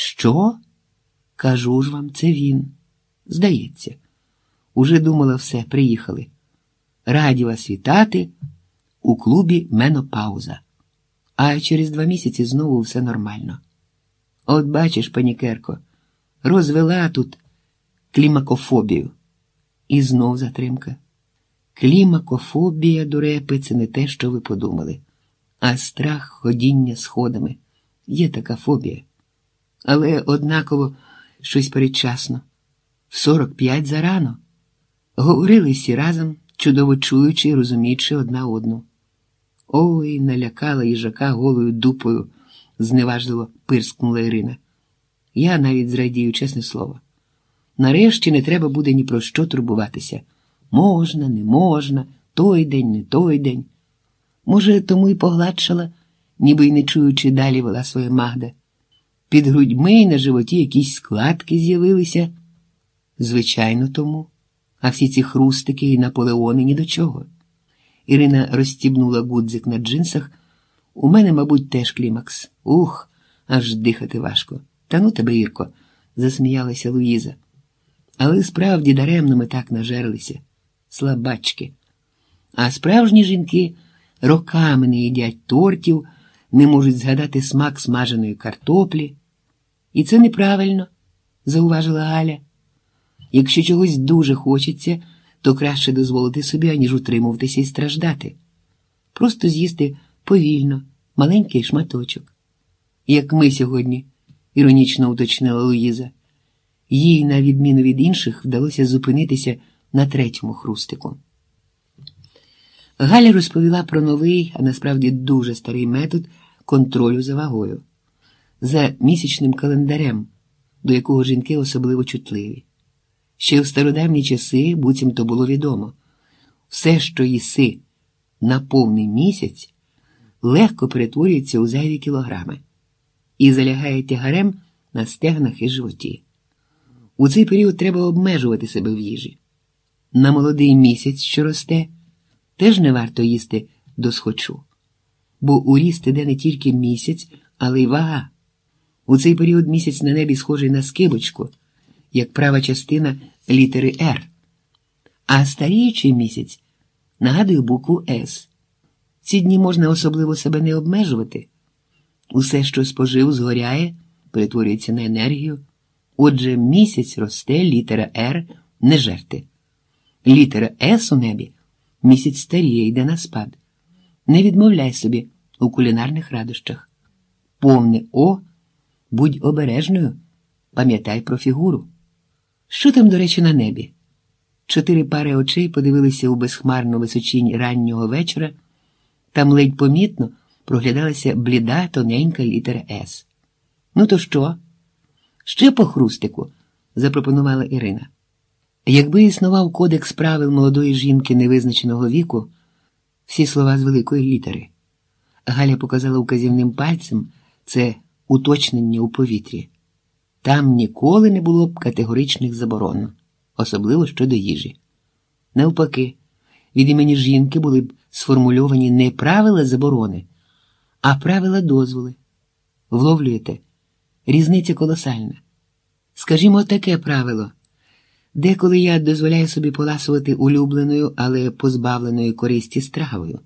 Що? Кажу ж вам, це він. Здається, уже думала все, приїхали. Раді вас вітати у клубі Менопауза. А через два місяці знову все нормально. От бачиш, панікерко, розвела тут клімакофобію. І знов затримка. Клімакофобія, дурепи, це не те, що ви подумали, а страх ходіння сходами. Є така фобія. Але однаково щось передчасно. В 45 зарано. Говорили всі разом, чудово чуючи і розуміючи одна одну. Ой, налякала їжака голою дупою, зневажливо пирскнула Ірина. Я навіть зрадію, чесне слово. Нарешті не треба буде ні про що турбуватися. Можна, не можна, той день, не той день. Може, тому й погладшала, ніби й не чуючи, далі вела своя Магда. Під грудьми й на животі якісь складки з'явилися. Звичайно, тому. А всі ці хрустики і наполеони ні до чого. Ірина розстібнула гудзик на джинсах. У мене, мабуть, теж клімакс. Ух, аж дихати важко. Та ну тебе, Ірко, засміялася Луїза. Але справді даремно ми так нажерлися, слабачки. А справжні жінки роками не їдять тортів, не можуть згадати смак смаженої картоплі. І це неправильно, зауважила Галя. Якщо чогось дуже хочеться, то краще дозволити собі, аніж утримуватися і страждати. Просто з'їсти повільно, маленький шматочок. Як ми сьогодні, іронічно уточнила Луїза. Їй, на відміну від інших, вдалося зупинитися на третьому хрустику. Галя розповіла про новий, а насправді дуже старий метод контролю за вагою, за місячним календарем, до якого жінки особливо чутливі. Ще в стародавні часи буцімто було відомо все, що їси на повний місяць, легко перетворюється у зайві кілограми і залягає тягарем на стегнах і животі. У цей період треба обмежувати себе в їжі. На молодий місяць, що росте, теж не варто їсти досхочу, бо у ріст іде не тільки місяць, але й вага. У цей період місяць на небі схожий на скибочку, як права частина літери Р, а старіючий місяць нагадує букву С. Ці дні можна особливо себе не обмежувати. Усе, що спожив, згоряє, перетворюється на енергію. Отже, місяць росте, літера Р не жерти. Літера С у небі місяць старіє, йде на спад. Не відмовляй собі у кулінарних радощах. Повне О, будь обережною, пам'ятай про фігуру. Що там, до речі, на небі? Чотири пари очей подивилися у безхмарну височінь раннього вечора, там ледь помітно проглядалася бліда тоненька літера С. Ну, то що? Ще по хрустику, запропонувала Ірина. Якби існував кодекс правил молодої жінки невизначеного віку, всі слова з великої літери. Галя показала указівним пальцем це уточнення у повітрі. Там ніколи не було б категоричних заборон, особливо щодо їжі. Навпаки, від імені жінки були б сформульовані не правила заборони, а правила дозволи. Вловлюєте, різниця колосальна. Скажімо, таке правило. Деколи я дозволяю собі поласувати улюбленою, але позбавленою користі стравою.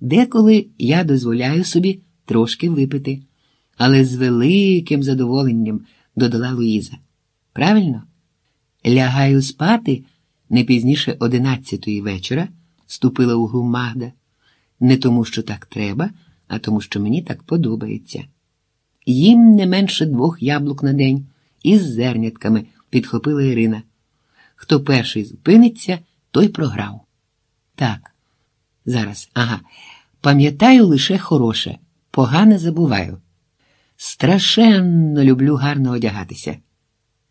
Деколи я дозволяю собі трошки випити, але з великим задоволенням додала Луїза. Правильно? Лягаю спати не пізніше одинадцятої вечора, ступила у гру Магда. Не тому, що так треба, а тому, що мені так подобається. Їм не менше двох яблук на день із зернятками, підхопила Ірина. Хто перший зупиниться, той програв. Так, зараз, ага. Пам'ятаю лише хороше, погане забуваю. Страшенно люблю гарно одягатися.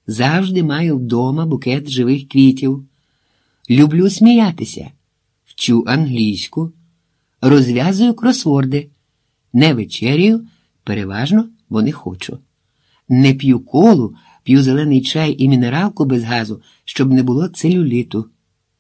Завжди маю вдома букет живих квітів. Люблю сміятися, вчу англійську, розв'язую кросворди, не вечерію, переважно, бо не хочу. Не п'ю колу, п'ю зелений чай і мінералку без газу, щоб не було целюліту.